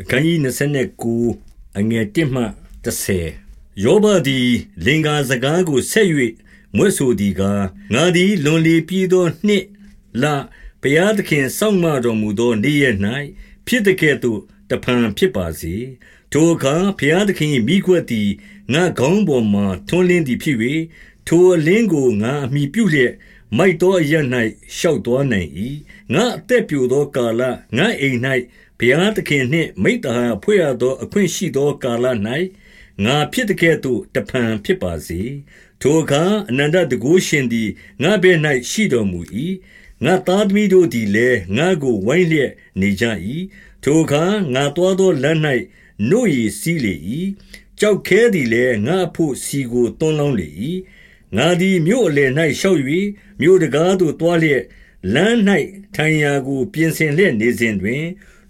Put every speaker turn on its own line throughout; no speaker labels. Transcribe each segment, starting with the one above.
အခန်းကြီး29အငယ်1မှ30ယောဘသည်လင်္ကာစကားကိုဆက်၍မွဲ့ဆိုသည်ကားငါသည်လွန်လေပြီးသောနှစ်လဘုရားသခင်စောင့်မတော်မူသောနေ့ရက်၌ဖြစ်တဲ့ကဲ့သို့တဖန်ဖြစ်ပါစေထိုအခါဘုရားသခင်၏မိခွက်သည်ငါခေါင်းပေါ်မှထွန်းလင်းသည်ဖြစ်၍ထိုအလင်းကိုငါအမိပြုလျက်မိုက်သောအရ၌ရှောက်သွားနိုင်၏ငါအသက်ပြိုသောကာလငါအိမ်၌ ဘုရားသခင်နှင့် မိတ္တဟာဖွဲ့ရသော အခွင့်ရှိသောကာလ၌ငါဖြစ်တဲ့ကဲ့သို့ တဖန်ဖြစ်ပါစေ ထိုအခါ အနန္တတကုရှင်သည် ငါဘဲ့၌ရှိတော်မူ၏ငါသားသမီးတို့သည်လည်း ငါကို ဝိုင်းလျက်နေကြ၏ထိုအခါ ငါတော်သောလမ်း၌နှုတ်ရည်စီးလေ၏ကြောက်ခဲသည်လည်း ငါအဖို့စီကိုတွန်းလောင်းလေ၏ငါသည် မြို့အလယ်၌ရှောက်၍မြို့တကားသို့တွားလျက် လမ်း၌ထိုင်ရာကို ပြင်ဆင်လျက်နေစဉ်တွင်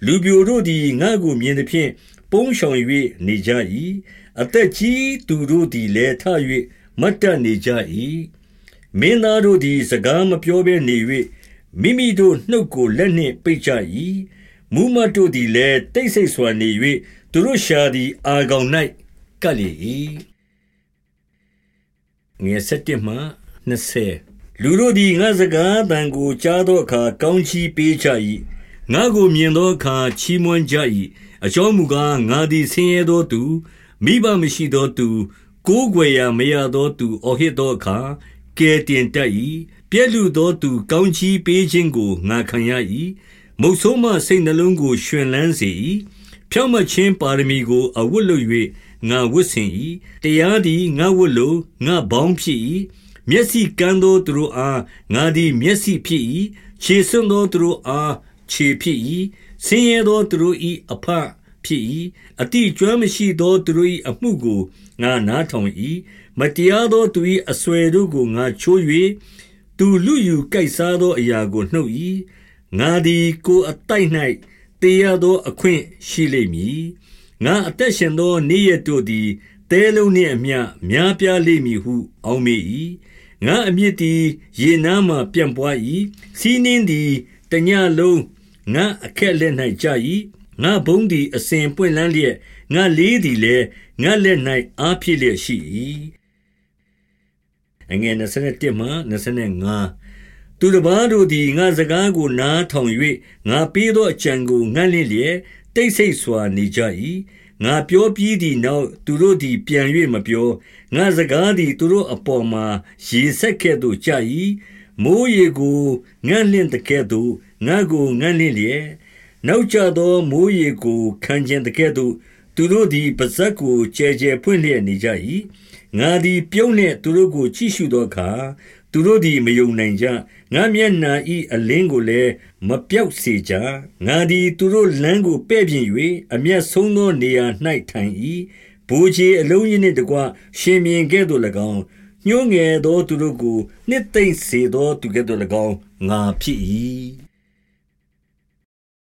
လူပြိုတို့သည်ငါကိုမြင်သည်ဖြင့် ပုန်းရှောင်၍နေကြ၏အသက်ကြီးသူတို့သည်လည်းထ၍မတ်တနေကြ၏မင်းသားတို့သည် စကားမပြောဘဲနေ၍မိမိတို့နှုတ်ကိုလက်နှင့်ပိတ်ကြ၏မူမတ်တို့သည်လည်းတိတ်ဆိတ်စွာနေ၍သူတို့ရှာသည် အာကောင်၌ကပ်လေ၏ငယ်7မှ20 လူတို့သည်ငါစကားတန်ကိုကြားသောအခါ ကောင်းချီးပေးကြ၏ငါကိုမြင်သောအခါ ချီးမွမ်းကြ၏အကြောင်းမူကားငါသည်ဆင်းရဲသောသူမိဘမရှိသောသူကိုးကွယ်ရာမရသောသူအော်ဟစ်သောအခါကဲတင်တတ်၏ပြည့်လူသောသူ ကောင်းချီးပေးခြင်းကိုငါခံရ၏မုတ်ဆိုးမစိတ်နှလုံးကိုရှင်လန်းစေ၏ဖြောင့်မခြင်းပါရမီကို အဝတ်လုပ်၍ငါဝတ်ဆင်၏တရားသည်ငါဝတ်လို့ငါဘောင်းဖြစ်၏ မျက်စိကန်းသောသူတို့အားငါသည်မျက်စိဖြစ်၏ခြေစွန်းသောသူတို့အားခြေဖြစ်၏ဆင်းရဲသောသူတို့၏အဖဖြစ်၏အတိကျွမ်းမရှိသောသူတို့၏အမှုကိုငါနားထောင်၏မတရားသောသူ၏အဆွေတို့ကိုငါချိုး၍သူလူယူကြိုက်စားသောအရာကိုနှုတ်၏ငါသည်ကိုယ်အတိုက်၌တေရသောအခွင့်ရှိလိမ့်မည်ငါအသက်ရှင်သောနေ့ရက်တို့သည်တဲလုံးနှင့်အမျှများပြားလိမ့်မည်ဟုအောက်မေ့၏ ငါအမြင့်သည် ရေနားမှပြန့်ပွား၏စီးနှင်းသည် တညလုံး ငါအခက်လက်၌ကြာ၏ငါဘုံသည် အစဉ်ပွင့်လန်းလျက် ငါလေးသည်လည်း ငါလက်၌အားဖြစ်လျက်ရှိ၏အငယ်27မှ25သူတစ်ပါးတို့သည် ငါစကားကို နားထောင်၍ငါပေးသောအကြံကိုငန့်လင့်လျက် တိတ်ဆိတ်စွာနေကြ၏ ငါပြောပြီးသည့်နောက် သူတို့သည် ပြန်၍မပြော ငါစကားသည် သူတို့အပေါ်မှာ ရေဆက် ကဲ့သို့ကြာ၏မိုးရေကိုငန့်လင့်တကဲ့သို့ ငါကိုငန့်လင့်လျက် နောက်ကျသော မိုးရေကို ခံခြင်းတကဲ့သို့ သူတို့သည်ပါဇက်ကို ကျဲကျဲဖွင့်လျက်နေကြ၏ငါသည် ပြုံးနှင့်သူတို့ကို ကြည့်ရှုသောအခါ သူတို့သည်မယုံနိုင်ကြငါမျက်နာဤအလင်းကိုလည်းမပြောက်စေကြငါသည်သူတို့လမ်းကိုပဲ့ပြင်၍အမျက်ဆုံးသောနေရာ၌ထိုင်၏ဘူချေအလုံးကြီးနှင့်တကွရှင်မြင်ကဲ့သို့၎င်းညှိုးငယ်သောသူတို့ကိုနှစ်သိမ့်စေသောသူကဲ့သို့၎င်းငါဖြစ်၏